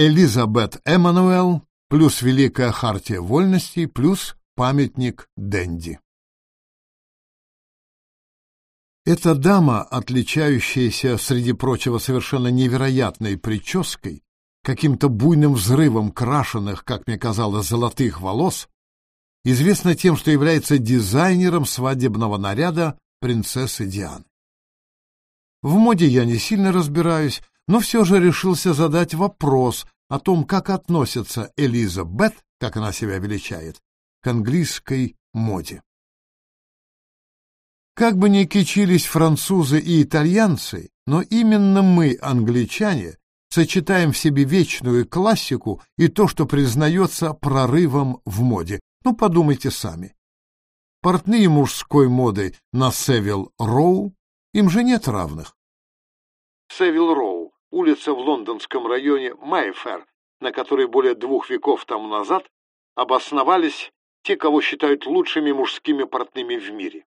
Элизабет Эммануэл плюс Великая Хартия Вольностей плюс памятник Дэнди. Эта дама, отличающаяся, среди прочего, совершенно невероятной прической, каким-то буйным взрывом крашеных, как мне казалось, золотых волос, известна тем, что является дизайнером свадебного наряда принцессы Дианы. В моде я не сильно разбираюсь, но все же решился задать вопрос о том, как относится Элизабет, как она себя величает, к английской моде. Как бы ни кичились французы и итальянцы, но именно мы, англичане, сочетаем в себе вечную классику и то, что признается прорывом в моде. Ну, подумайте сами. Портные мужской моды на Севил Роу, им же нет равных. Севил Роу, улица в лондонском районе Майфер, на которой более двух веков тому назад обосновались те, кого считают лучшими мужскими портными в мире.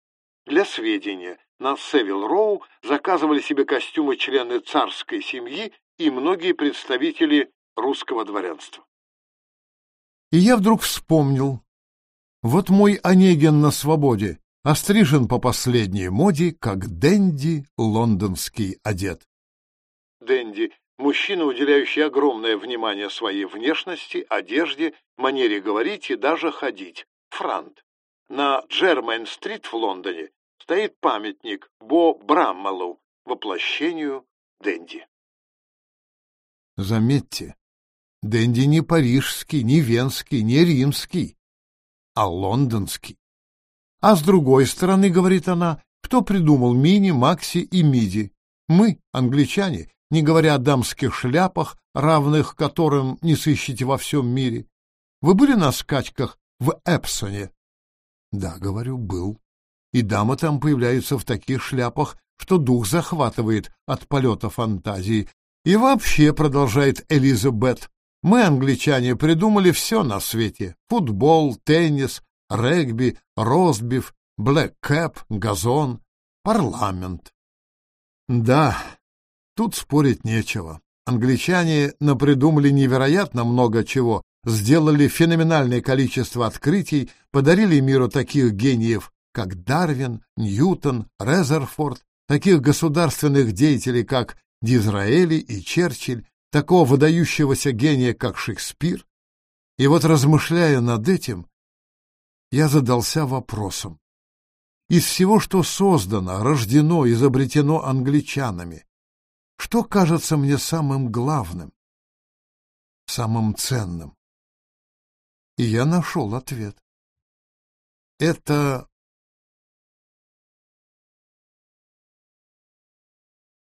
Для сведения, на Севил-Роу заказывали себе костюмы члены царской семьи и многие представители русского дворянства. И я вдруг вспомнил. Вот мой Онегин на свободе, острижен по последней моде, как Дэнди лондонский одет. Дэнди – мужчина, уделяющий огромное внимание своей внешности, одежде, манере говорить и даже ходить. Франт. На Джермайн-стрит в Лондоне стоит памятник Бо Браммелу, воплощению Дэнди. Заметьте, Дэнди не парижский, не венский, не римский, а лондонский. А с другой стороны, говорит она, кто придумал мини, макси и миди? Мы, англичане, не говоря о дамских шляпах, равных которым не сыщете во всем мире. Вы были на скачках в Эпсоне? Да, говорю, был и дамы там появляются в таких шляпах, что дух захватывает от полета фантазии. И вообще, продолжает Элизабет, мы, англичане, придумали все на свете. Футбол, теннис, регби, ростбиф, блэк-кэп, газон, парламент. Да, тут спорить нечего. Англичане напридумали невероятно много чего, сделали феноменальное количество открытий, подарили миру таких гениев, как Дарвин, Ньютон, Резерфорд, таких государственных деятелей, как Дизраэли и Черчилль, такого выдающегося гения, как Шекспир. И вот, размышляя над этим, я задался вопросом. Из всего, что создано, рождено, изобретено англичанами, что кажется мне самым главным, самым ценным? И я нашел ответ. Это